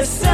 Let's